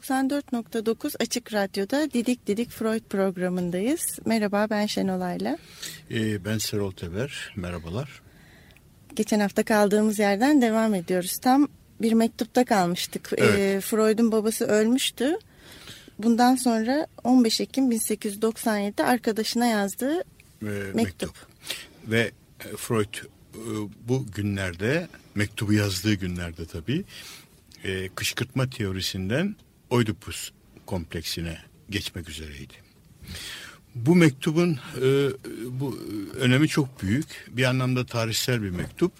94.9 Açık Radyo'da Didik Didik Freud programındayız. Merhaba ben Şenolay'la. Ee, ben Serol Teber. Merhabalar. Geçen hafta kaldığımız yerden devam ediyoruz. Tam bir mektupta kalmıştık. Evet. Ee, Freud'un babası ölmüştü. Bundan sonra 15 Ekim 1897'de arkadaşına yazdığı Ee, mektup. Ve e, Freud e, bu günlerde, mektubu yazdığı günlerde tabii, e, kışkırtma teorisinden Oedipus kompleksine geçmek üzereydi. Bu mektubun e, bu önemi çok büyük. Bir anlamda tarihsel bir mektup.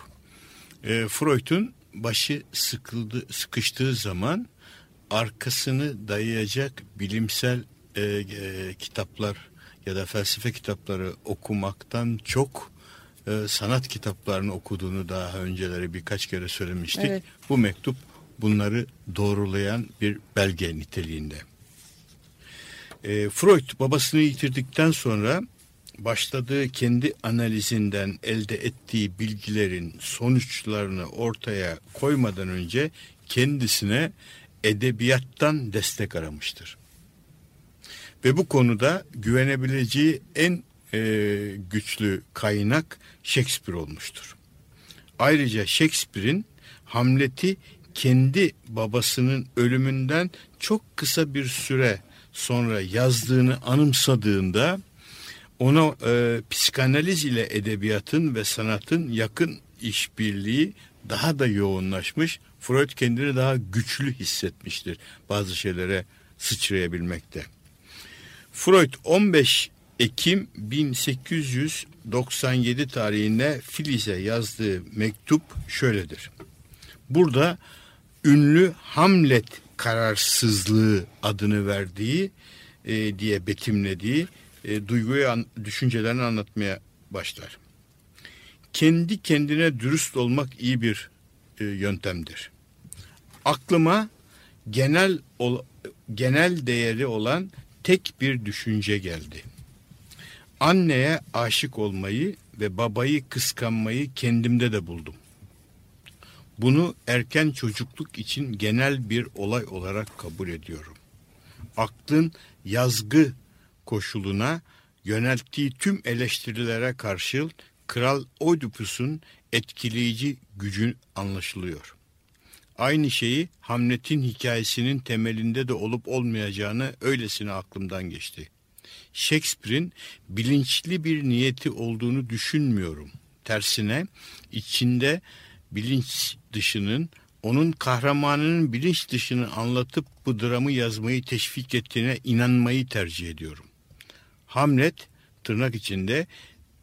E, Freud'un başı sıkıldı, sıkıştığı zaman arkasını dayayacak bilimsel e, e, kitaplar ya da felsefe kitapları okumaktan çok e, sanat kitaplarını okuduğunu daha önceleri birkaç kere söylemiştik. Evet. Bu mektup bunları doğrulayan bir belge niteliğinde. E, Freud babasını yitirdikten sonra başladığı kendi analizinden elde ettiği bilgilerin sonuçlarını ortaya koymadan önce kendisine edebiyattan destek aramıştır. Ve bu konuda güvenebileceği en e, güçlü kaynak Shakespeare olmuştur. Ayrıca Shakespeare'in Hamlet'i kendi babasının ölümünden çok kısa bir süre sonra yazdığını anımsadığında ona e, psikanaliz ile edebiyatın ve sanatın yakın işbirliği daha da yoğunlaşmış. Freud kendini daha güçlü hissetmiştir bazı şeylere sıçrayabilmekte. Freud 15 Ekim 1897 tarihinde Filiz'e yazdığı mektup şöyledir. Burada ünlü Hamlet kararsızlığı adını verdiği e, diye betimlediği e, duyguyu, an, düşüncelerini anlatmaya başlar. Kendi kendine dürüst olmak iyi bir e, yöntemdir. Aklıma genel ol, genel değeri olan tek bir düşünce geldi. Anneye aşık olmayı ve babayı kıskanmayı kendimde de buldum. Bunu erken çocukluk için genel bir olay olarak kabul ediyorum. Aklın yazgı koşuluna yönelttiği tüm eleştirilere karşı Kral Oedipus'un etkileyici gücü anlaşılıyor. Aynı şeyi Hamlet'in hikayesinin temelinde de olup olmayacağını öylesine aklımdan geçti. Shakespeare'in bilinçli bir niyeti olduğunu düşünmüyorum. Tersine içinde bilinç dışının onun kahramanının bilinç dışını anlatıp bu dramı yazmayı teşvik ettiğine inanmayı tercih ediyorum. Hamlet tırnak içinde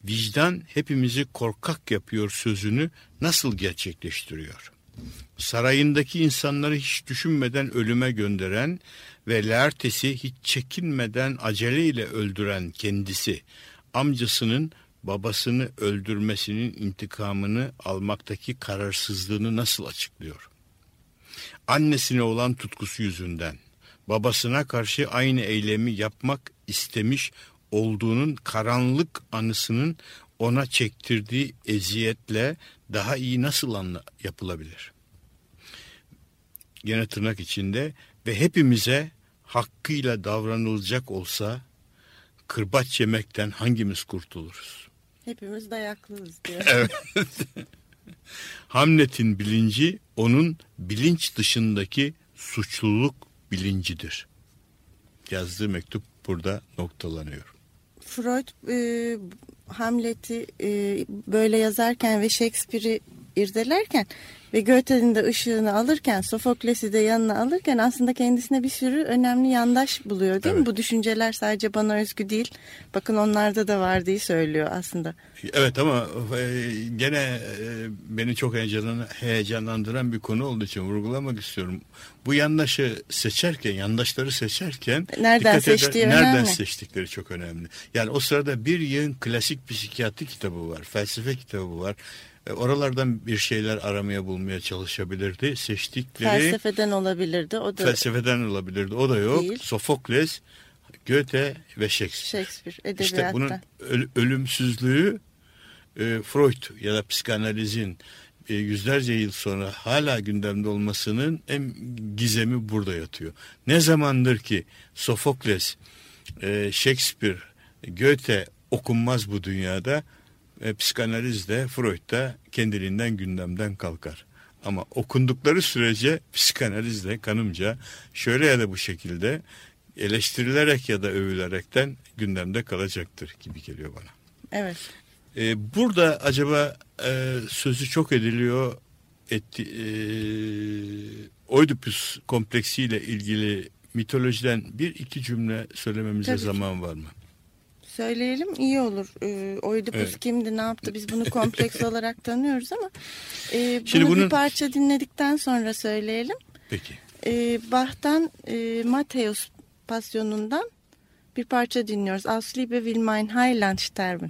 vicdan hepimizi korkak yapıyor sözünü nasıl gerçekleştiriyor? Sarayındaki insanları hiç düşünmeden ölüme gönderen ve Laertes'i hiç çekinmeden aceleyle öldüren kendisi amcasının babasını öldürmesinin intikamını almaktaki kararsızlığını nasıl açıklıyor? Annesine olan tutkusu yüzünden babasına karşı aynı eylemi yapmak istemiş olduğunun karanlık anısının ona çektirdiği eziyetle daha iyi nasıl anla yapılabilir? Yine tırnak içinde ve hepimize hakkıyla davranılacak olsa kırbaç yemekten hangimiz kurtuluruz? Hepimiz dayaklıyız diyor. Evet. Hamlet'in bilinci onun bilinç dışındaki suçluluk bilincidir. Yazdığı mektup burada noktalanıyor. Freud e, Hamlet'i e, böyle yazarken ve Shakespeare'i irdelerken ve Goethe'nin de ışığını alırken Sofokles'i de yanına alırken aslında kendisine bir sürü önemli yandaş buluyor değil Evet. mi? Bu düşünceler sadece bana özgü değil. Bakın onlarda da var diye söylüyor aslında. Evet ama e, gene e, beni çok heyecanlan- heyecanlandıran bir konu olduğu için vurgulamak istiyorum. Bu yandaşı seçerken, yandaşları seçerken Nereden dikkat eder- seçtiği nereden önemli. seçtikleri çok önemli. Yani o sırada bir yığın klasik psikiyatri kitabı var, felsefe kitabı var. E, Oralardan bir şeyler aramaya bulmaya çalışabilirdi. Seçtikleri Felsefeden olabilirdi. O da felsefeden olabilirdi. O da yok. Değil. Sofokles, Goethe ve Shakespeare. Shakespeare İşte edebiyatta. bunun öl- ölümsüzlüğü e, Freud ya da psikanalizin e, yüzlerce yıl sonra hala gündemde olmasının en gizemi burada yatıyor. Ne zamandır ki Sofokles, e, Shakespeare, Goethe okunmaz bu dünyada e, psikanaliz de Freud da kendiliğinden gündemden kalkar. Ama okundukları sürece psikanaliz de kanımca şöyle ya da bu şekilde eleştirilerek ya da övülerekten gündemde kalacaktır gibi geliyor bana. Evet. Ee, burada acaba e, sözü çok ediliyor etti, e, Oedipus kompleksiyle ilgili mitolojiden bir iki cümle söylememize Tabii ki. zaman var mı? Söyleyelim iyi olur. Ee, Oedipus Evet. kimdi, ne yaptı? Biz bunu kompleks olarak tanıyoruz ama e, bunu Şimdi bunun- bir parça dinledikten sonra söyleyelim. Peki. E, Bach'tan e, Matthäus Pasyonu'ndan bir parça dinliyoruz. Aus Liebe will mein Heiland sterben.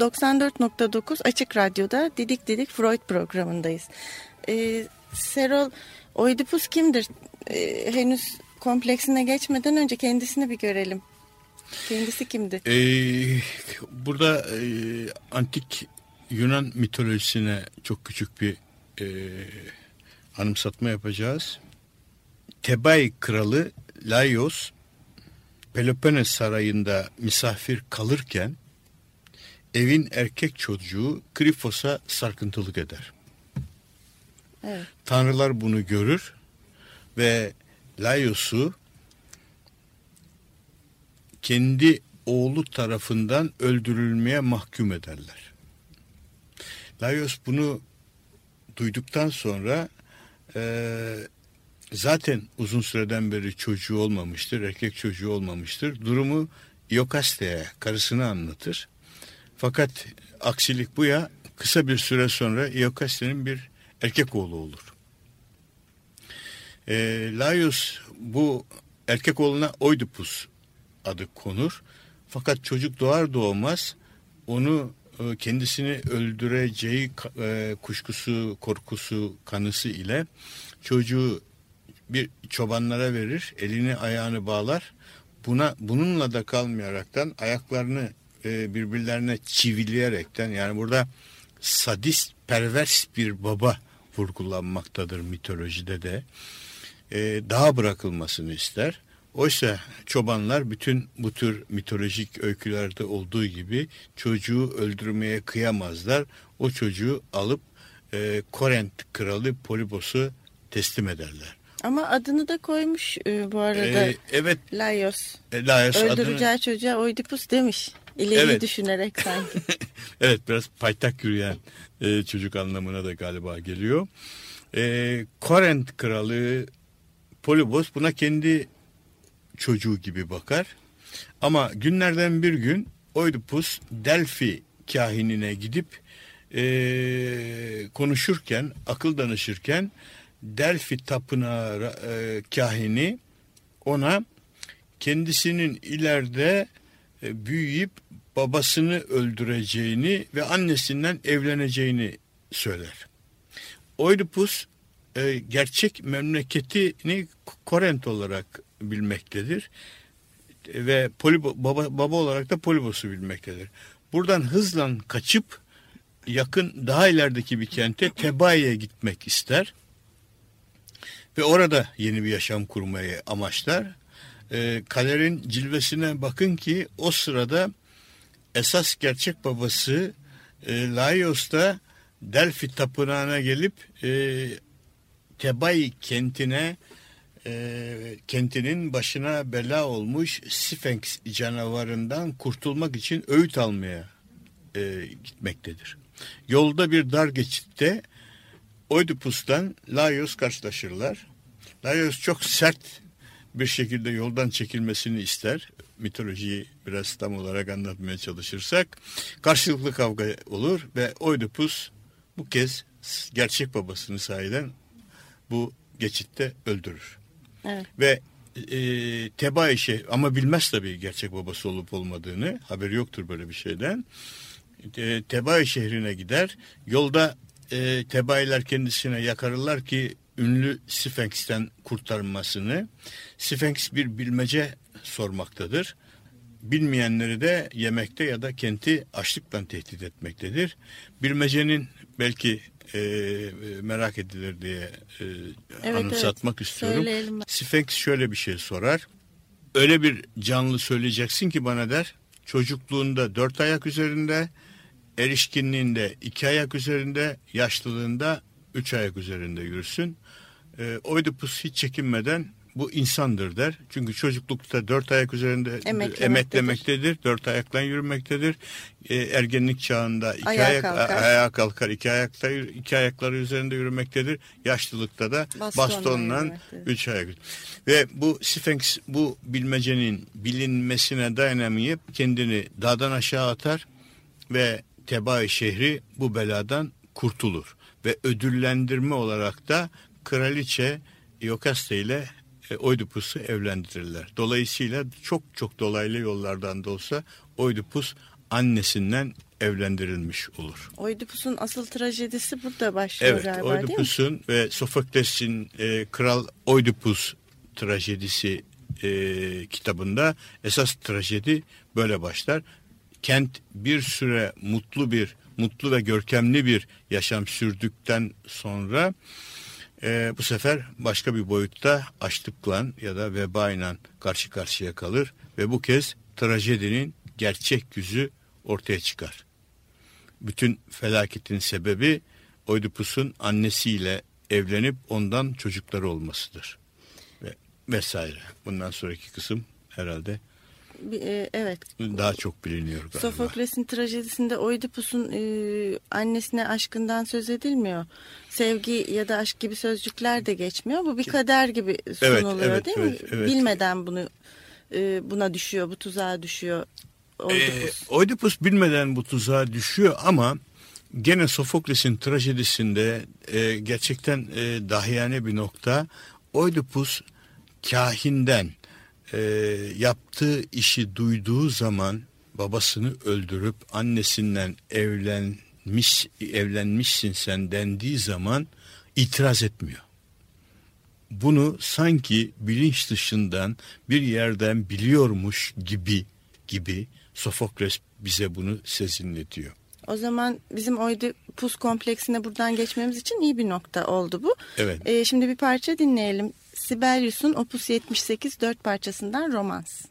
94.9 Açık Radyo'da Didik Didik Freud programındayız. Ee, Serol Oidipus kimdir? Ee, henüz kompleksine geçmeden önce kendisini bir görelim. Kendisi kimdi? Ee, burada e, antik Yunan mitolojisine çok küçük bir e, anımsatma yapacağız. Tebay kralı Laios Peloponnes sarayında misafir kalırken evin erkek çocuğu Krifos'a sarkıntılık eder. Evet. Tanrılar bunu görür ve Laios'u kendi oğlu tarafından öldürülmeye mahkum ederler. Laios bunu duyduktan sonra e, zaten uzun süreden beri çocuğu olmamıştır, erkek çocuğu olmamıştır. Durumu Iokaste'ye, karısına anlatır. Fakat aksilik bu ya, kısa bir süre sonra Iokaste'nin bir erkek oğlu olur. E, Laios bu erkek oğluna Oidipus adı konur. Fakat çocuk doğar doğmaz onu e, kendisini öldüreceği e, kuşkusu, korkusu, kanısı ile çocuğu bir çobanlara verir, elini ayağını bağlar. Buna bununla da kalmayaraktan ayaklarını e, birbirlerine çivileyerekten yani burada sadist, pervers bir baba vurgulanmaktadır mitolojide de. Daha bırakılmasını ister. Oysa çobanlar bütün bu tür mitolojik öykülerde olduğu gibi çocuğu öldürmeye kıyamazlar. O çocuğu alıp e, Korent kralı Polibos'u teslim ederler. Ama adını da koymuş e, bu arada. Ee, evet. Laios. E, Laios Öldüreceği adını... çocuğa Oidipus demiş. İleri Evet. düşünerek sanki. evet biraz paytak yürüyen e, çocuk anlamına da galiba geliyor. E, Korent kralı Polibos buna kendi çocuğu gibi bakar. Ama günlerden bir gün Oidipus Delphi kahinine gidip e, konuşurken, akıl danışırken Delphi tapınağı e, kahini ona kendisinin ileride büyüyüp babasını öldüreceğini ve annesinden evleneceğini söyler. Oidipus e, gerçek memleketini Korent olarak bilmektedir ve Polibo, baba, baba olarak da Polibos'u bilmektedir. Buradan hızla kaçıp yakın daha ilerideki bir kente Tebai'ye gitmek ister ve orada yeni bir yaşam kurmayı amaçlar. E, kaderin cilvesine bakın ki o sırada esas gerçek babası e, Laios da Delphi tapınağına gelip e, Tebai kentine e, kentinin başına bela olmuş Sphinx canavarından kurtulmak için öğüt almaya e, gitmektedir. Yolda bir dar geçitte Oidipus'tan Laios karşılaşırlar. Laios çok sert bir şekilde yoldan çekilmesini ister. Mitolojiyi biraz tam olarak anlatmaya çalışırsak. Karşılıklı kavga olur ve Oidipus bu kez gerçek babasını sahiden bu geçitte öldürür. Evet. Ve e, Tebai şey ama bilmez tabii gerçek babası olup olmadığını. Haberi yoktur böyle bir şeyden. E, Tebai şehrine gider. Yolda e, Tebailer kendisine yakarırlar ki ünlü Sphinx'ten kurtarmasını. Sphinx bir bilmece sormaktadır. Bilmeyenleri de yemekte ya da kenti açlıkla tehdit etmektedir. Bilmecenin belki e, merak edilir diye e, Evet, anımsatmak evet. istiyorum. Söyleyelim. Sphinx şöyle bir şey sorar. Öyle bir canlı söyleyeceksin ki bana der. Çocukluğunda dört ayak üzerinde, erişkinliğinde iki ayak üzerinde, yaşlılığında üç ayak üzerinde yürüsün. E, Oidipus hiç çekinmeden bu insandır der. Çünkü çocuklukta dört ayak üzerinde Emeklemektedir. emeklemektedir. Dört ayakla yürümektedir. E, ergenlik çağında iki Ayağa ayak kalkar. ayağa kalkar. iki ayakta iki ayakları üzerinde yürümektedir. Yaşlılıkta da Bastonla bastonla üç ayak. Ve bu Sphinx bu bilmecenin bilinmesine dayanamayıp kendini dağdan aşağı atar ve Tebai şehri bu beladan kurtulur. Ve ödüllendirme olarak da kraliçe Iokaste ile e, Oidipus'u evlendirirler. Dolayısıyla çok çok dolaylı yollardan da olsa Oidipus annesinden evlendirilmiş olur. Oidipus'un asıl trajedisi burada başlıyor Evet, galiba değil mi? Oidipus'un ve Sofokles'in e, Kral Oidipus trajedisi e, kitabında esas trajedi böyle başlar. Kent bir süre mutlu bir, mutlu ve görkemli bir yaşam sürdükten sonra e, bu sefer başka bir boyutta açlıkla ya da vebayla karşı karşıya kalır ve bu kez trajedinin gerçek yüzü ortaya çıkar. Bütün felaketin sebebi Oidipus'un annesiyle evlenip ondan çocukları olmasıdır. Ve vesaire. Bundan sonraki kısım herhalde e, evet. daha çok biliniyor galiba. Sofokles'in trajedisinde Oidipus'un e, annesine aşkından söz edilmiyor. Sevgi ya da aşk gibi sözcükler de geçmiyor. Bu bir kader gibi sunuluyor evet, değil evet, mi? evet. Bilmeden bunu e, buna düşüyor, bu tuzağa düşüyor Ee, Oidipus. Oidipus bilmeden bu tuzağa düşüyor ama gene Sofokles'in trajedisinde e, gerçekten e, dahiyane bir nokta. Oidipus kahinden e, yaptığı işi duyduğu zaman babasını öldürüp annesinden evlenmiş evlenmişsin sen dendiği zaman itiraz etmiyor bunu sanki bilinç dışından bir yerden biliyormuş gibi gibi Sofokles bize bunu sezinletiyor. O zaman bizim Oidipus kompleksine buradan geçmemiz için iyi bir nokta oldu bu. Evet. E, şimdi bir parça dinleyelim. Sibelius'un Opus 78 dört parçasından Romans.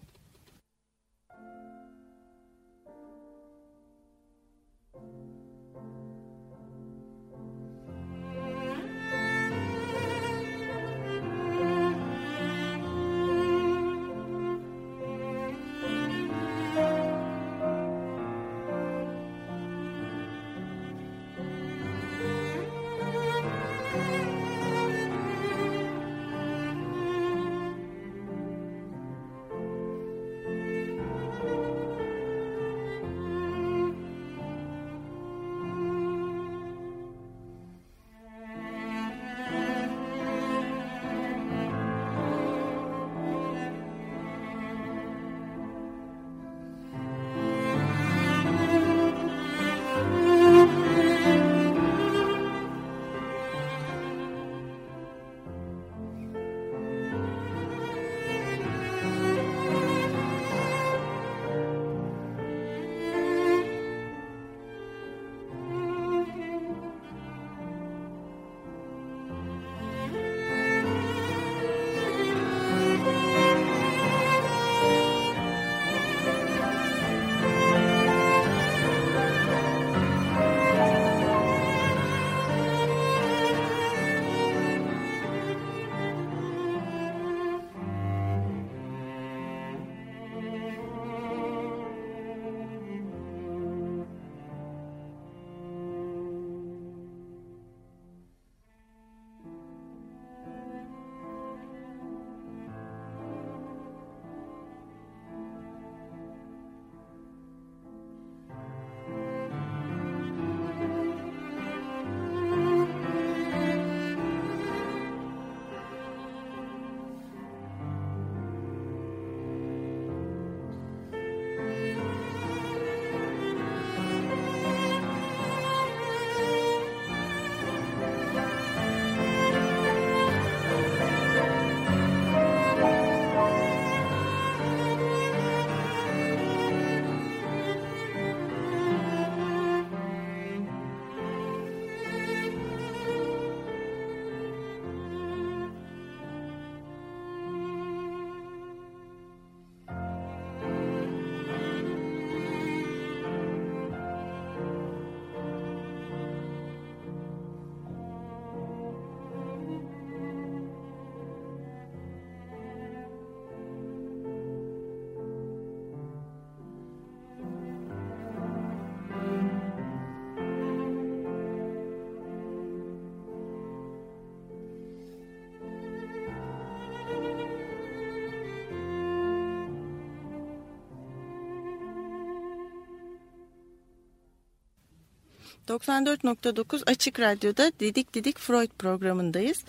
...94.9 Açık Radyo'da Didik Didik Freud programındayız.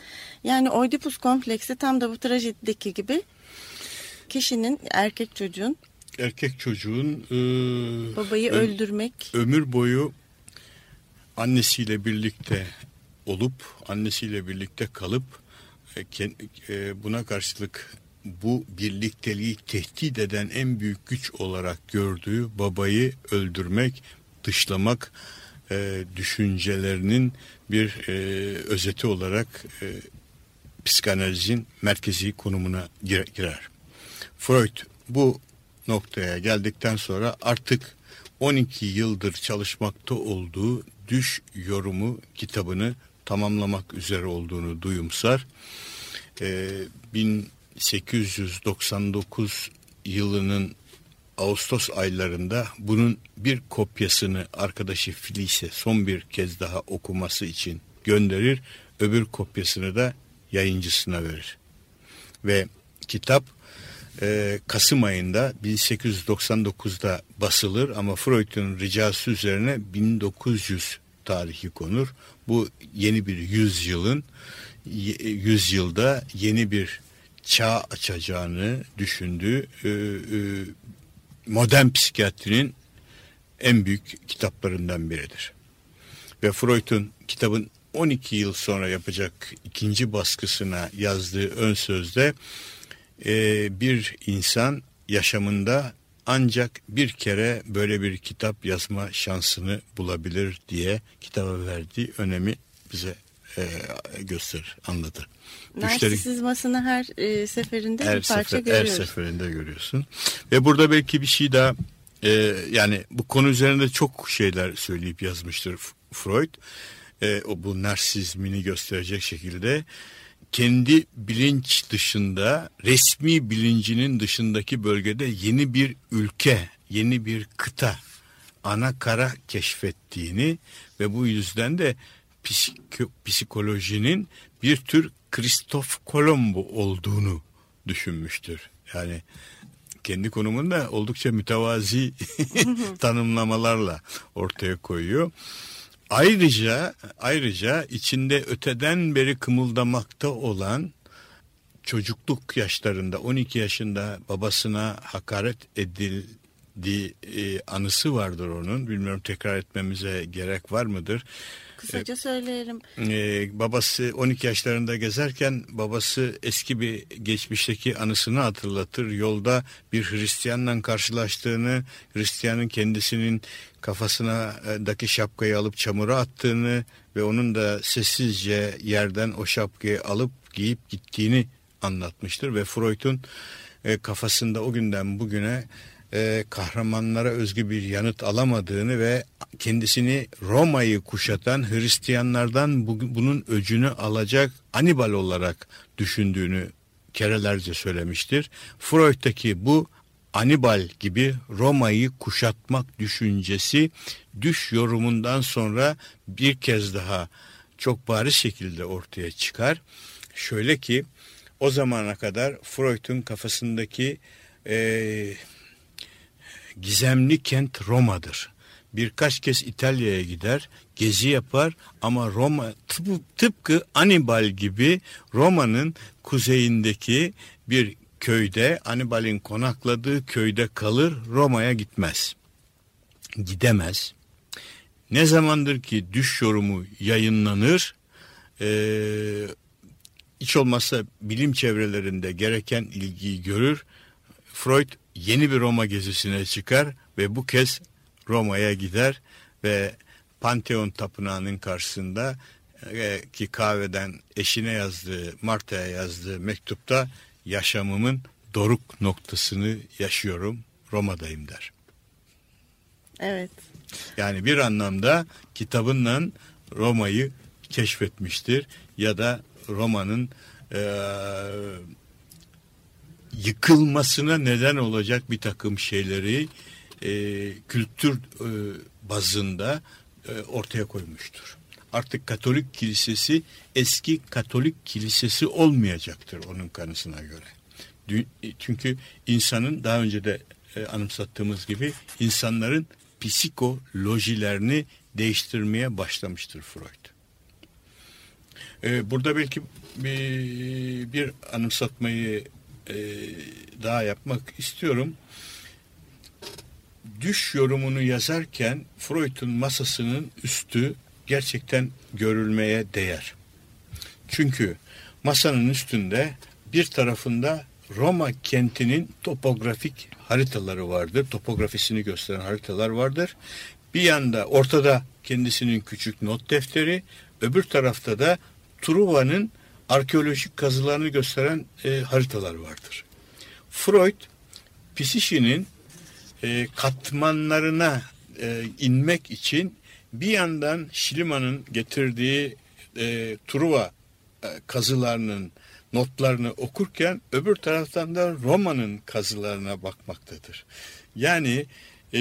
Yani Oidipus kompleksi tam da bu trajedideki gibi... ...kişinin, erkek çocuğun erkek çocuğun e, Babayı ö- öldürmek. ömür boyu annesiyle birlikte olup annesiyle birlikte kalıp e, e, buna karşılık bu birlikteliği tehdit eden en büyük güç olarak gördüğü babayı öldürmek, dışlamak e, düşüncelerinin bir e, özeti olarak e, psikanalizin merkezi konumuna gire- girer. Freud bu noktaya geldikten sonra artık 12 yıldır çalışmakta olduğu Düş Yorumu kitabını tamamlamak üzere olduğunu duyumsar. Ee, 1899 yılının Ağustos aylarında bunun bir kopyasını arkadaşı Felice son bir kez daha okuması için gönderir. Öbür kopyasını da yayıncısına verir. Ve kitap e, Kasım ayında 1899'da basılır ama Freud'un ricası üzerine 1900 tarihi konur. Bu yeni bir yüzyılın yüzyılda yeni bir çağ açacağını düşündüğü e, e, modern psikiyatrinin en büyük kitaplarından biridir. Ve Freud'un kitabın 12 yıl sonra yapacak ikinci baskısına yazdığı ön sözde e, bir insan yaşamında ancak bir kere böyle bir kitap yazma şansını bulabilir diye kitaba verdiği önemi bize e, gösterir, anlatır. Narsisizmasını her e, seferinde her bir parça sefer, her görüyoruz. seferinde görüyorsun. Ve burada belki bir şey daha e, yani bu konu üzerinde çok şeyler söyleyip yazmıştır Freud. E, o bu narsizmini gösterecek şekilde kendi bilinç dışında resmi bilincinin dışındaki bölgede yeni bir ülke, yeni bir kıta, ana kara keşfettiğini ve bu yüzden de psikolojinin bir tür Kristof Kolombo olduğunu düşünmüştür. Yani kendi konumunda oldukça mütevazi tanımlamalarla ortaya koyuyor. Ayrıca ayrıca içinde öteden beri kımıldamakta olan çocukluk yaşlarında 12 yaşında babasına hakaret edildiği e, anısı vardır onun. Bilmiyorum tekrar etmemize gerek var mıdır? Kısaca söyleyelim. Ee, babası 12 yaşlarında gezerken babası eski bir geçmişteki anısını hatırlatır. Yolda bir Hristiyanla karşılaştığını, Hristiyanın kendisinin kafasındaki şapkayı alıp çamura attığını ve onun da sessizce yerden o şapkayı alıp giyip gittiğini anlatmıştır. Ve Freud'un e, kafasında o günden bugüne e, kahramanlara özgü bir yanıt alamadığını ve kendisini Roma'yı kuşatan Hristiyanlardan bu- bunun öcünü alacak Anibal olarak düşündüğünü kerelerce söylemiştir. Freud'daki bu Anibal gibi Roma'yı kuşatmak düşüncesi düş yorumundan sonra bir kez daha çok bariz şekilde ortaya çıkar. Şöyle ki o zamana kadar Freud'un kafasındaki eee gizemli kent Roma'dır. Birkaç kez İtalya'ya gider, gezi yapar ama Roma tıpkı, Anibal gibi Roma'nın kuzeyindeki bir köyde, Anibal'in konakladığı köyde kalır, Roma'ya gitmez. Gidemez. Ne zamandır ki düş yorumu yayınlanır, hiç olmazsa bilim çevrelerinde gereken ilgiyi görür. Freud yeni bir Roma gezisine çıkar ve bu kez Roma'ya gider ve Pantheon Tapınağı'nın karşısında e, ki kahveden eşine yazdığı, Marta'ya yazdığı mektupta yaşamımın doruk noktasını yaşıyorum, Roma'dayım der. Evet. Yani bir anlamda kitabınla Roma'yı keşfetmiştir ya da Roma'nın eee, yıkılmasına neden olacak bir takım şeyleri eee, kültür eee, bazında eee, ortaya koymuştur. Artık Katolik Kilisesi eski Katolik Kilisesi olmayacaktır onun kanısına göre. Dü- Çünkü insanın daha önce de e, anımsattığımız gibi insanların psikolojilerini değiştirmeye başlamıştır Freud. E, burada belki bir, bir anımsatmayı e, daha yapmak istiyorum. düş yorumunu yazarken Freud'un masasının üstü gerçekten görülmeye değer. Çünkü masanın üstünde bir tarafında Roma kentinin topografik haritaları vardır. Topografisini gösteren haritalar vardır. Bir yanda ortada kendisinin küçük not defteri, öbür tarafta da Truva'nın arkeolojik kazılarını gösteren e, haritalar vardır. Freud psişinin e, katmanlarına e, inmek için bir yandan Şiliman'ın getirdiği e, Truva e, kazılarının notlarını okurken öbür taraftan da Roma'nın kazılarına bakmaktadır. Yani e,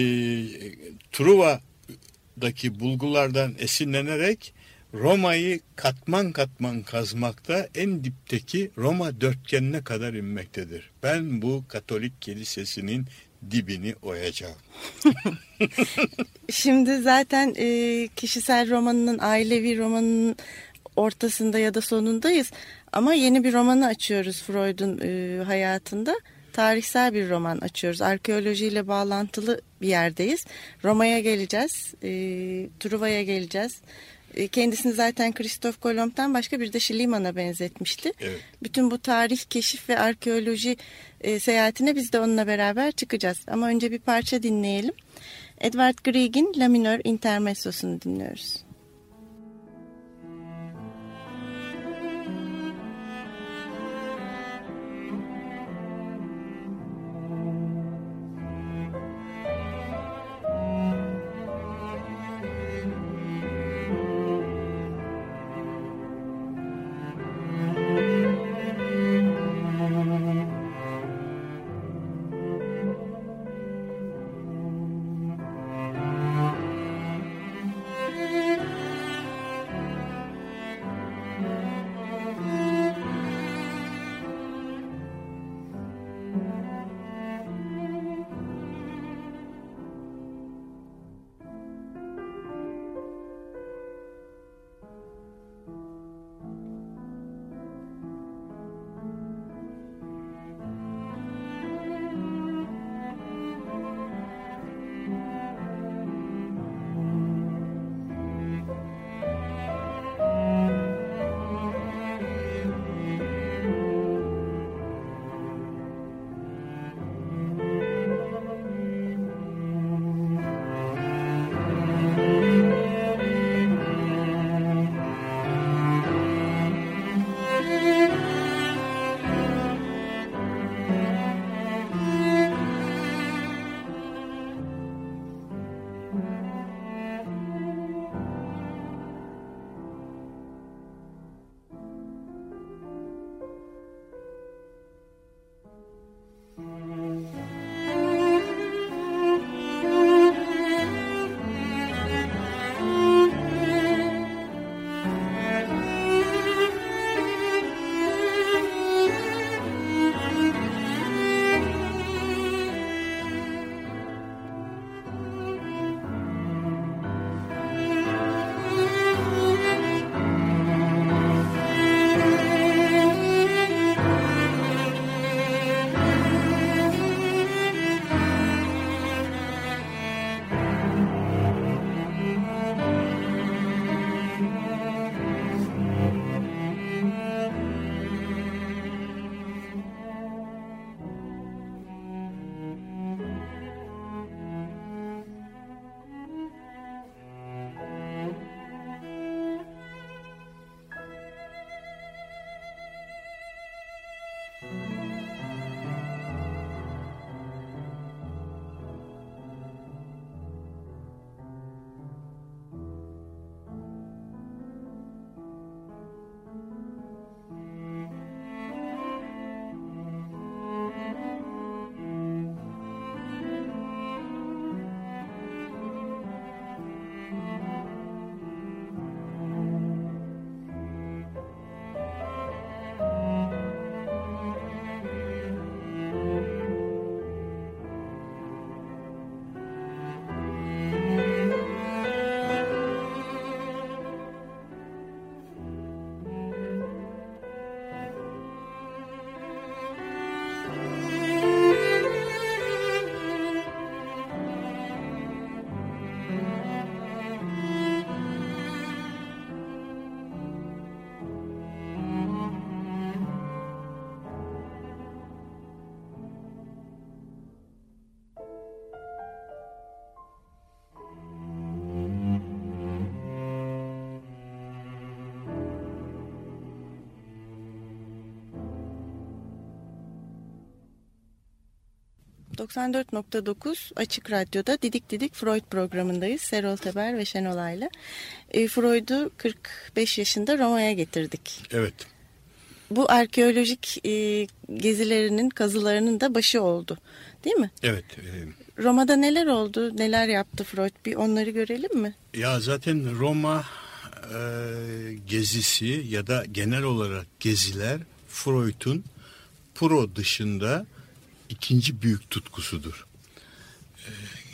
Truva'daki bulgulardan esinlenerek Roma'yı katman katman kazmakta en dipteki Roma dörtgenine kadar inmektedir. Ben bu Katolik kilisesinin dibini oyacağım. Şimdi zaten e, kişisel romanının, ailevi romanının ortasında ya da sonundayız. Ama yeni bir romanı açıyoruz Freud'un e, hayatında. Tarihsel bir roman açıyoruz. Arkeolojiyle bağlantılı bir yerdeyiz. Roma'ya geleceğiz. E, Truva'ya geleceğiz. E, kendisini zaten Kristof Kolomb'dan başka bir de Schliemann benzetmişti. Evet. Bütün bu tarih, keşif ve arkeoloji e, seyahatine biz de onunla beraber çıkacağız. Ama önce bir parça dinleyelim. Edward Grieg'in La Minör Intermezzo'sunu dinliyoruz. 94.9 Açık Radyo'da Didik Didik Freud programındayız. Serol Teber ve Şenolay'la. E, Freud'u 45 yaşında Roma'ya getirdik. Evet. Bu arkeolojik e, gezilerinin, kazılarının da başı oldu. Değil mi? Evet. E, Roma'da neler oldu, neler yaptı Freud? Bir onları görelim mi? ya zaten Roma e, gezisi ya da genel olarak geziler Freud'un Pro dışında ikinci büyük tutkusudur. E,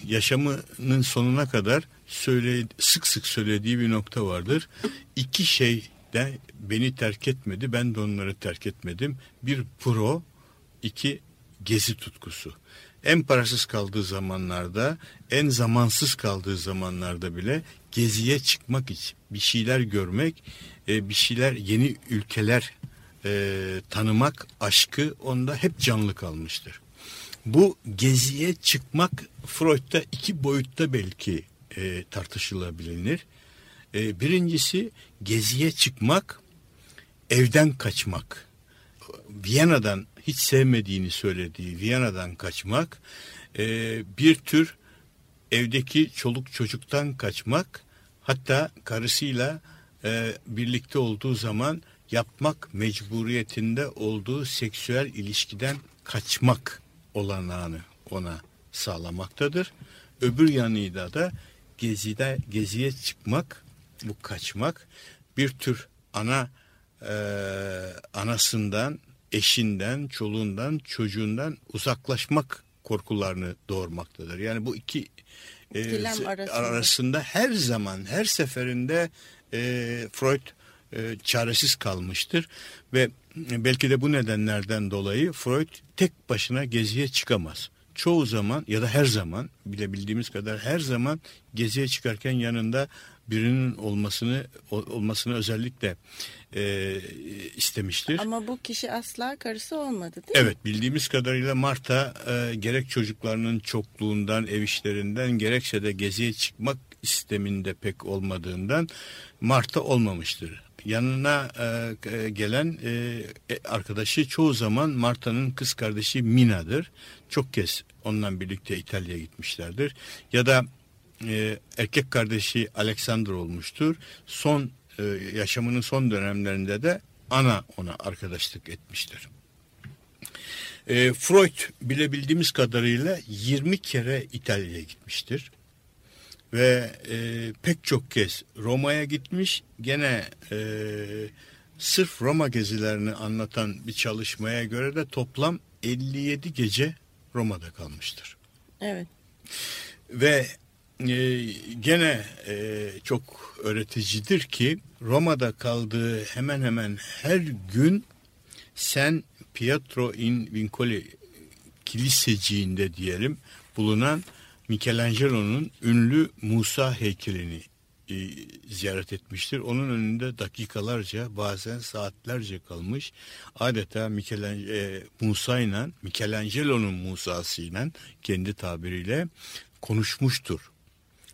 yaşamının sonuna kadar söyle, sık sık söylediği bir nokta vardır. İki şey de beni terk etmedi, ben de onları terk etmedim. Bir pro, iki gezi tutkusu. En parasız kaldığı zamanlarda, en zamansız kaldığı zamanlarda bile geziye çıkmak için bir şeyler görmek, e, bir şeyler yeni ülkeler e, tanımak aşkı onda hep canlı kalmıştır. Bu geziye çıkmak Freud'da iki boyutta belki e, tartışılabilir. E, birincisi geziye çıkmak, evden kaçmak. Viyana'dan hiç sevmediğini söylediği Viyana'dan kaçmak, e, bir tür evdeki çoluk çocuktan kaçmak, hatta karısıyla e, birlikte olduğu zaman yapmak mecburiyetinde olduğu seksüel ilişkiden kaçmak olanağını ona sağlamaktadır. Öbür yanıyla da gezide geziye çıkmak, bu kaçmak bir tür ana e, anasından, eşinden, çoluğundan, çocuğundan uzaklaşmak korkularını doğurmaktadır. Yani bu iki e, arasında. arasında her zaman, her seferinde e, Freud e, çaresiz kalmıştır ve belki de bu nedenlerden dolayı Freud tek başına geziye çıkamaz. Çoğu zaman ya da her zaman bilebildiğimiz kadar her zaman geziye çıkarken yanında birinin olmasını olmasını özellikle e, istemiştir. Ama bu kişi asla karısı olmadı değil mi? Evet bildiğimiz kadarıyla Marta e, gerek çocuklarının çokluğundan ev işlerinden gerekse de geziye çıkmak isteminde pek olmadığından Marta olmamıştır. Yanına e, gelen e, arkadaşı çoğu zaman Marta'nın kız kardeşi Mina'dır. Çok kez onunla birlikte İtalya'ya gitmişlerdir. Ya da e, erkek kardeşi Alexander olmuştur. Son e, yaşamının son dönemlerinde de ana ona arkadaşlık etmiştir. E, Freud bilebildiğimiz kadarıyla 20 kere İtalya'ya gitmiştir. Ve e, pek çok kez Roma'ya gitmiş. Gene e, sırf Roma gezilerini anlatan bir çalışmaya göre de toplam 57 gece Roma'da kalmıştır. Evet. Ve e, gene e, çok öğreticidir ki Roma'da kaldığı hemen hemen her gün San Pietro in Vincoli kiliseciğinde diyelim bulunan Michelangelo'nun ünlü Musa heykelini e, ziyaret etmiştir. Onun önünde dakikalarca bazen saatlerce kalmış. Adeta Michelangelo, e, Musa ile Michelangelo'nun Musa'sı ile kendi tabiriyle konuşmuştur.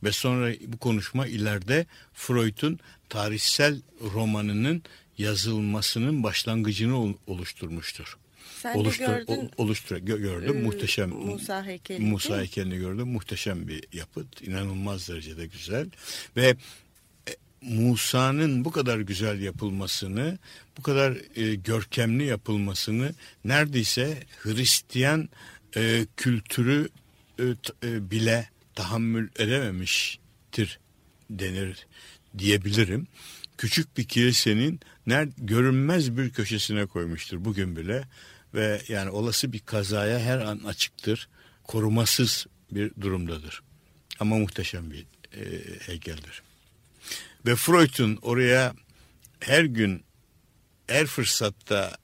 Ve sonra bu konuşma ileride Freud'un tarihsel romanının yazılmasının başlangıcını oluşturmuştur. Sen Oluştur, gördün. oluştur, gö- gördüm. Ee, muhteşem. Musa heykeli, Musa heykelini gördüm. Muhteşem bir yapıt. inanılmaz derecede güzel. Ve e, Musa'nın bu kadar güzel yapılmasını, bu kadar e, görkemli yapılmasını neredeyse Hristiyan e, kültürü e, e, bile tahammül edememiştir denir diyebilirim. Küçük bir kilisenin ner görünmez bir köşesine koymuştur bugün bile ve yani olası bir kazaya her an açıktır. Korumasız bir durumdadır. Ama muhteşem bir e, heykeldir. Ve Freud'un oraya her gün her fırsatta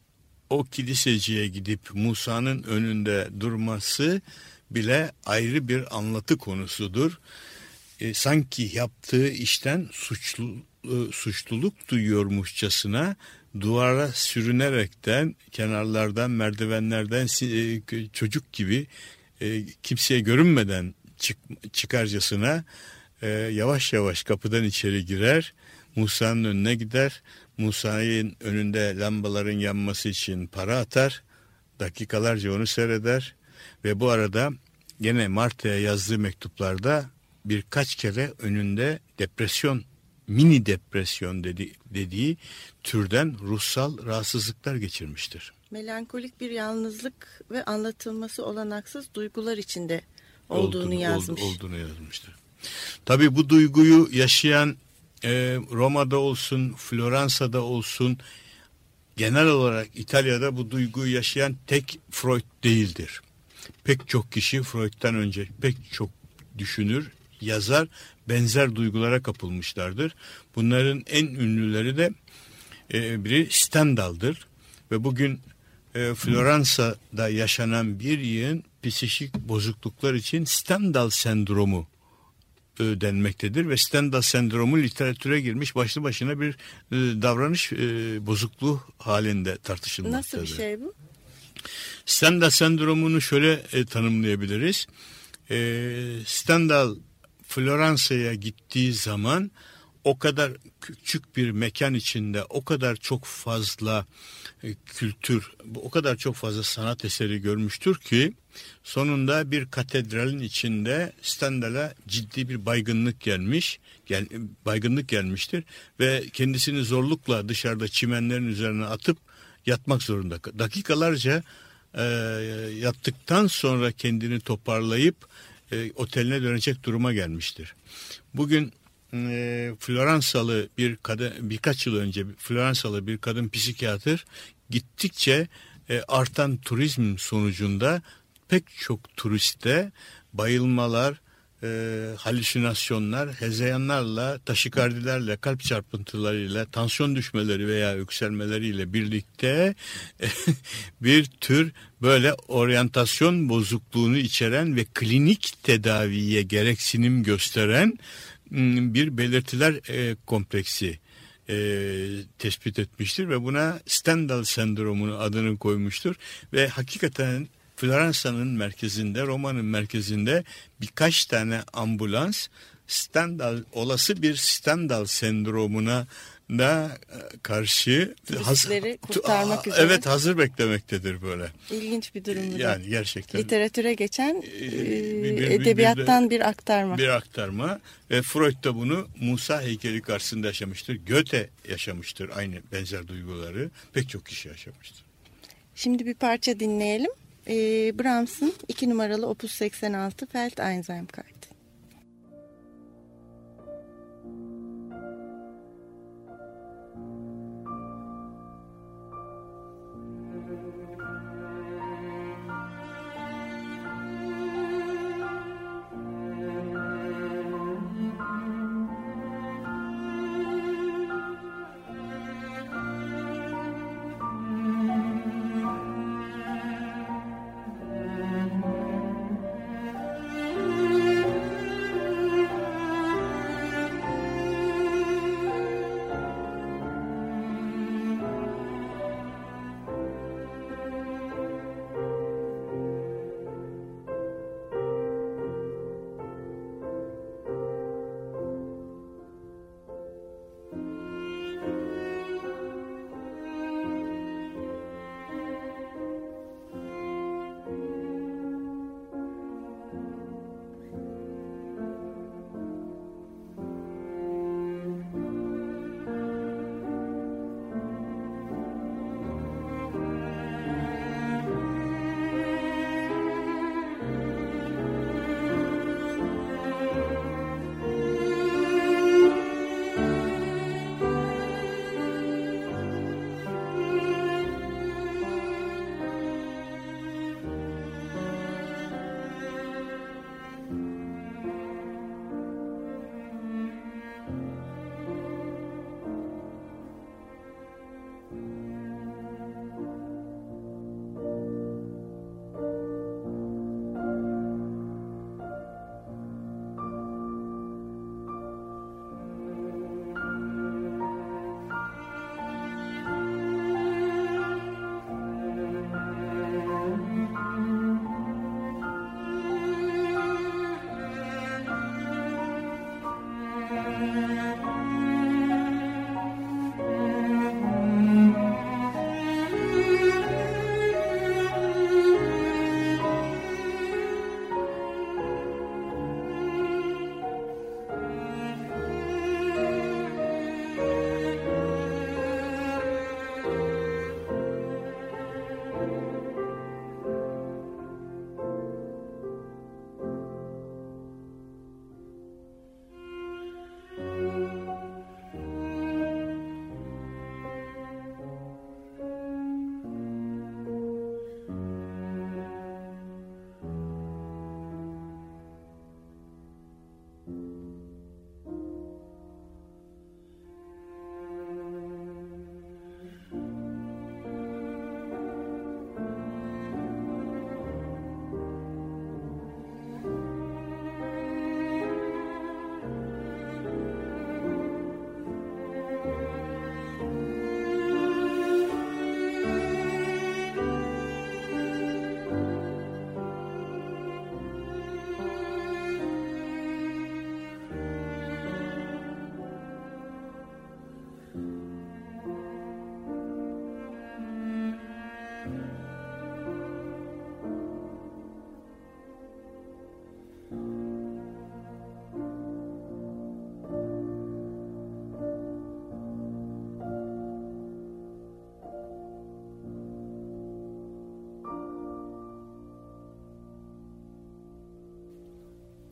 o kiliseciye gidip Musa'nın önünde durması bile ayrı bir anlatı konusudur. E, sanki yaptığı işten suçlu e, suçluluk duyuyormuşçasına duvara sürünerekten kenarlardan merdivenlerden e, çocuk gibi e, kimseye görünmeden çık, çıkarcasına e, yavaş yavaş kapıdan içeri girer. Musa'nın önüne gider. Musa'nın önünde lambaların yanması için para atar. Dakikalarca onu seyreder. Ve bu arada gene Marta'ya yazdığı mektuplarda birkaç kere önünde depresyon, mini depresyon dedi, dediği türden ruhsal rahatsızlıklar geçirmiştir. Melankolik bir yalnızlık ve anlatılması olanaksız duygular içinde olduğunu Olduğunu- yazmış. ol- olduğunu yazmıştır. Tabii bu duyguyu yaşayan e, Roma'da olsun, Floransa'da olsun, genel olarak İtalya'da bu duyguyu yaşayan tek Freud değildir. Pek çok kişi Freud'dan önce pek çok düşünür, yazar, benzer duygulara kapılmışlardır. Bunların en ünlüleri de e, biri Stendhal'dır ve bugün e, Floransa'da yaşanan bir yığın psikik bozukluklar için Stendhal sendromu e, denmektedir ve Stendhal sendromu literatüre girmiş başlı başına bir e, davranış e, bozukluğu halinde tartışılmaktadır. Nasıl bir şey bu? Stendhal sendromunu şöyle e, tanımlayabiliriz. E, Stendhal Floransa'ya gittiği zaman o kadar küçük bir mekan içinde o kadar çok fazla e, kültür, o kadar çok fazla sanat eseri görmüştür ki sonunda bir katedralin içinde Stendhal'a ciddi bir baygınlık gelmiş, gel, baygınlık gelmiştir ve kendisini zorlukla dışarıda çimenlerin üzerine atıp yatmak zorunda. Dakikalarca e, yattıktan sonra kendini toparlayıp e, oteline dönecek duruma gelmiştir. Bugün e, Floransalı bir kadın birkaç yıl önce Floransalı bir kadın psikiyatr gittikçe e, artan turizm sonucunda pek çok turiste bayılmalar, e, halüsinasyonlar, hezeyanlarla, taşikardilerle, kalp çarpıntılarıyla, tansiyon düşmeleri veya yükselmeleriyle birlikte bir tür böyle oryantasyon bozukluğunu içeren ve klinik tedaviye gereksinim gösteren bir belirtiler e, kompleksi e, tespit etmiştir ve buna Stendhal sendromunu adını koymuştur ve hakikaten Floransa'nın merkezinde, Roma'nın merkezinde birkaç tane ambulans Stendhal olası bir Stendhal sendromuna da e, karşı Turistleri tu- kurtarmak üzere. Evet hazır beklemektedir böyle. İlginç bir durum da. Yani gerçekten Literatüre geçen e, bir- bir- bir- edebiyattan bir aktarma. bir aktarma ve Freud da bunu Musa heykeli karşısında yaşamıştır. Goethe yaşamıştır aynı benzer duyguları. Pek çok kişi yaşamıştır. Şimdi bir parça dinleyelim. E, Brahms'ın 2 numaralı Opus 86 Felt Einsamkeit. Thank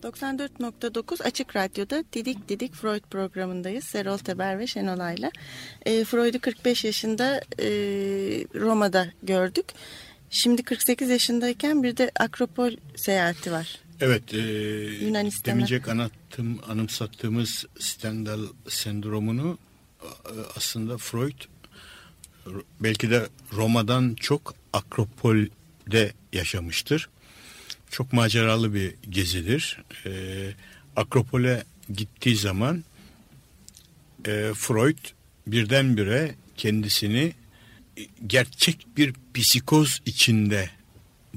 94.9 Açık Radyo'da Didik Didik Freud programındayız. Serol Teber ve Şenolay'la. E, Freud'u 45 yaşında e, Roma'da gördük. Şimdi 48 yaşındayken bir de Akropol seyahati var. Evet, e, Yunanistan'a. demeyecek anlattığım, anımsattığımız Stendhal sendromunu e, aslında Freud belki de Roma'dan çok Akropol'de yaşamıştır. Çok maceralı bir gezidir. E, Akropol'e gittiği zaman e, Freud birdenbire kendisini gerçek bir psikoz içinde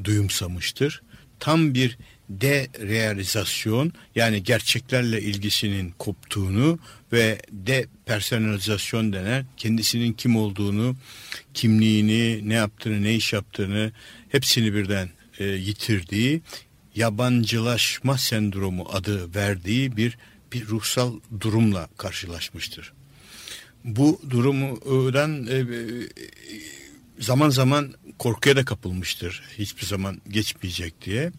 duyumsamıştır. Tam bir derealizasyon yani gerçeklerle ilgisinin koptuğunu ve depersonalizasyon denen kendisinin kim olduğunu, kimliğini, ne yaptığını, ne iş yaptığını hepsini birden e, yitirdiği yabancılaşma sendromu adı verdiği bir bir ruhsal durumla karşılaşmıştır. Bu durumdan e, e, zaman zaman korkuya da kapılmıştır. Hiçbir zaman geçmeyecek diye.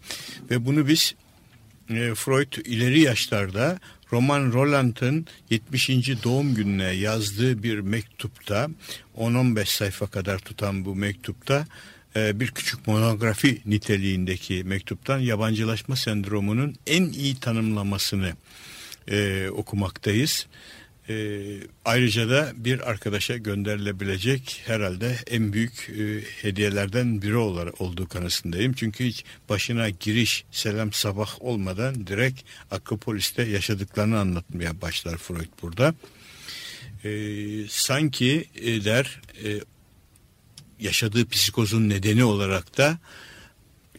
Ve bunu biz e, Freud ileri yaşlarda Roman Roland'ın 70. doğum gününe yazdığı bir mektupta 10-15 sayfa kadar tutan bu mektupta bir küçük monografi niteliğindeki mektuptan yabancılaşma sendromunun en iyi tanımlamasını e, okumaktayız. E, ayrıca da bir arkadaşa gönderilebilecek herhalde en büyük e, hediyelerden biri olarak olduğu kanısındayım. Çünkü hiç başına giriş selam sabah olmadan direkt Akropolis'te yaşadıklarını anlatmaya başlar Freud burada. E, sanki e, der e, yaşadığı psikozun nedeni olarak da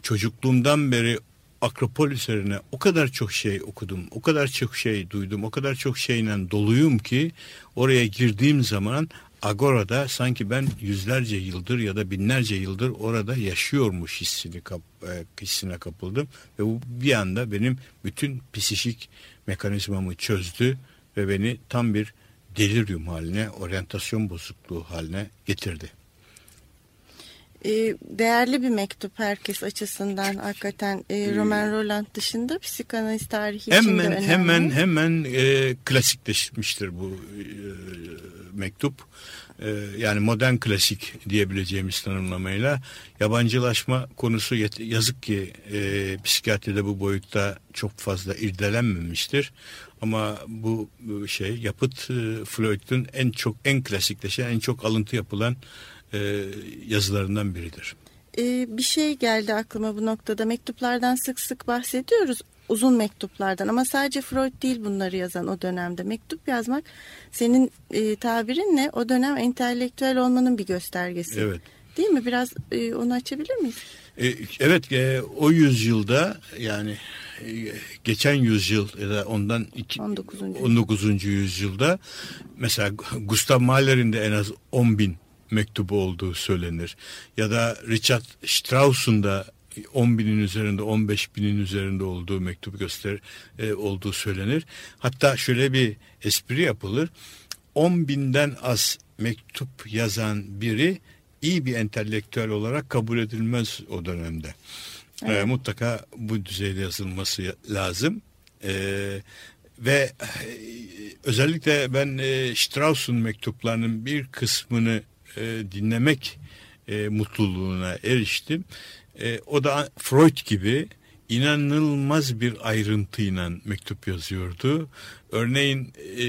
çocukluğumdan beri Akropol üzerine o kadar çok şey okudum, o kadar çok şey duydum, o kadar çok şeyle doluyum ki oraya girdiğim zaman Agora'da sanki ben yüzlerce yıldır ya da binlerce yıldır orada yaşıyormuş hissini kap, e, hissine kapıldım ve bu bir anda benim bütün psikik mekanizmamı çözdü ve beni tam bir delirium haline, oryantasyon bozukluğu haline getirdi. E, değerli bir mektup herkes açısından hakikaten e, Roman Roland dışında psikanaliz tarihi hemen, için de önemli. Hemen hemen e, klasikleşmiştir bu e, mektup. E, yani modern klasik diyebileceğimiz tanımlamayla yabancılaşma konusu yazık ki e, psikiyatride bu boyutta çok fazla irdelenmemiştir. Ama bu şey yapıt e, Freud'un en çok en klasikleşen, en çok alıntı yapılan e, yazılarından biridir. Ee, bir şey geldi aklıma bu noktada. Mektuplardan sık sık bahsediyoruz. Uzun mektuplardan ama sadece Freud değil bunları yazan o dönemde. Mektup yazmak senin e, tabirinle o dönem entelektüel olmanın bir göstergesi. Evet. Değil mi? Biraz e, onu açabilir miyiz? E, evet e, o yüzyılda yani e, geçen yüzyıl ya da ondan iki, 19. 19. yüzyılda mesela Gustav Mahler'in de en az 10 bin mektubu olduğu söylenir. Ya da Richard Strauss'un da 10 binin üzerinde 15 binin üzerinde olduğu mektup göster e, olduğu söylenir. Hatta şöyle bir espri yapılır. 10 binden az mektup yazan biri iyi bir entelektüel olarak kabul edilmez o dönemde. E, evet. E, mutlaka bu düzeyde yazılması lazım. E, ve e, özellikle ben e, Strauss'un mektuplarının bir kısmını e, dinlemek e, mutluluğuna eriştim. E, o da Freud gibi inanılmaz bir ayrıntıyla mektup yazıyordu. Örneğin e,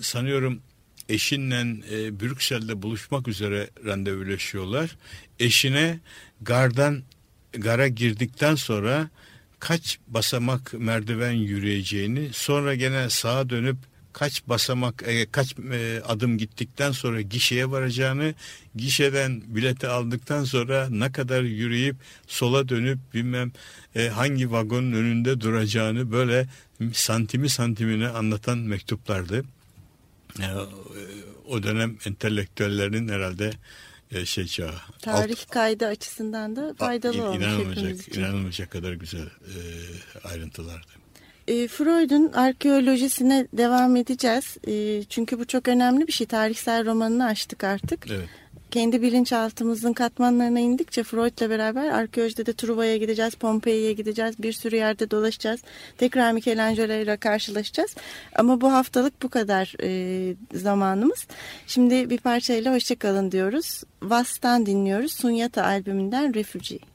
sanıyorum eşinle e, Brüksel'de buluşmak üzere randevuleşiyorlar. Eşine gardan gara girdikten sonra kaç basamak merdiven yürüyeceğini sonra gene sağa dönüp kaç basamak e, kaç e, adım gittikten sonra gişeye varacağını gişeden bileti aldıktan sonra ne kadar yürüyüp sola dönüp bilmem e, hangi vagonun önünde duracağını böyle santimi santimine anlatan mektuplardı. E, o dönem entelektüellerin herhalde e, şey çağı. Tarih alt, kaydı açısından da faydalı in, olmuş inanılmayacak, inanılmayacak kadar güzel e, ayrıntılardı. E, Freud'un arkeolojisine devam edeceğiz. E, çünkü bu çok önemli bir şey. Tarihsel romanını açtık artık. Evet. kendi bilinçaltımızın katmanlarına indikçe Freud'la beraber arkeolojide de Truva'ya gideceğiz, Pompei'ye gideceğiz, bir sürü yerde dolaşacağız. Tekrar Michelangelo ile karşılaşacağız. Ama bu haftalık bu kadar e, zamanımız. Şimdi bir parçayla hoşçakalın diyoruz. Vast'tan dinliyoruz. Sunyata albümünden Refugee.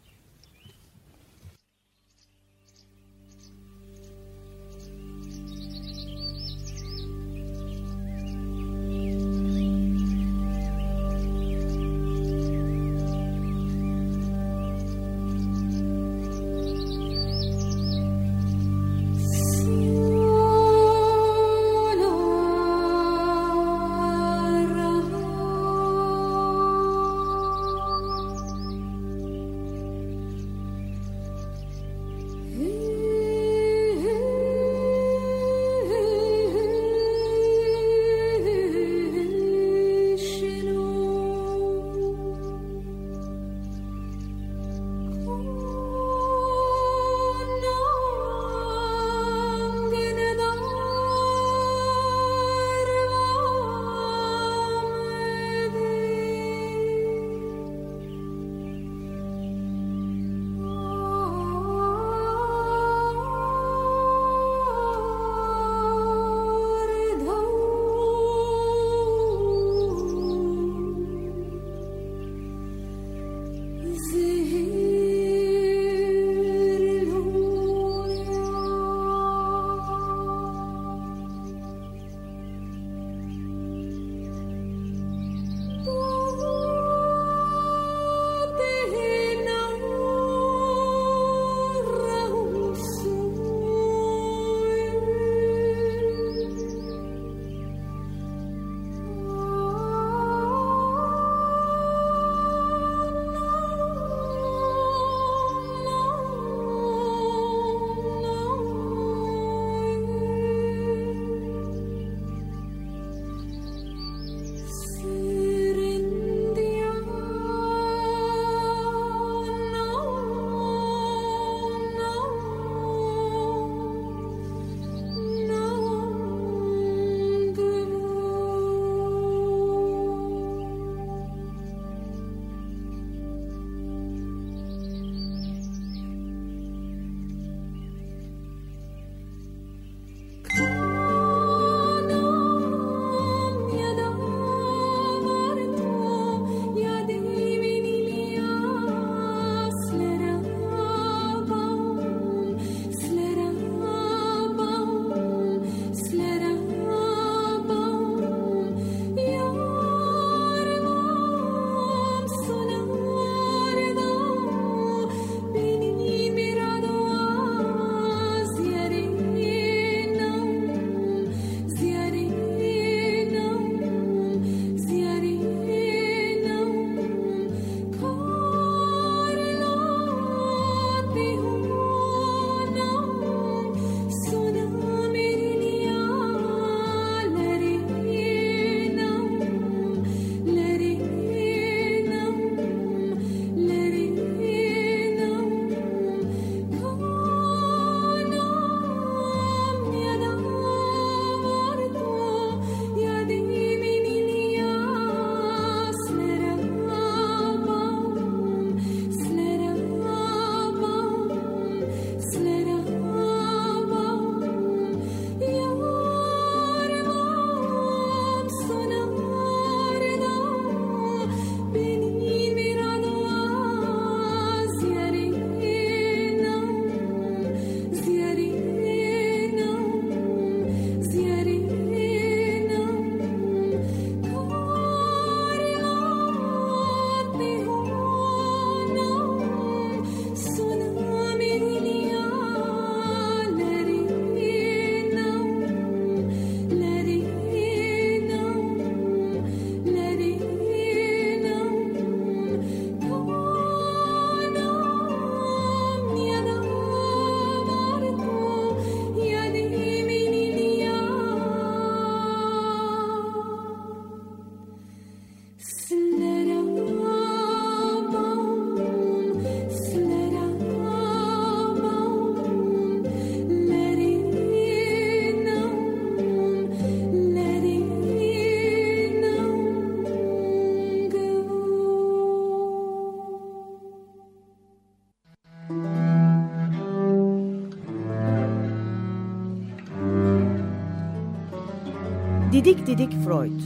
Didik Didik Freud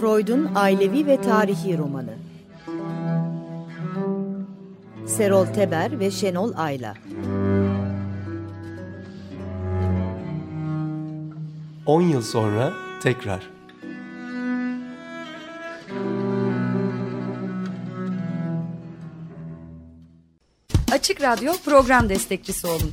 Freud'un ailevi ve tarihi romanı Serol Teber ve Şenol Ayla 10 yıl sonra tekrar. Açık Radyo program destekçisi olun.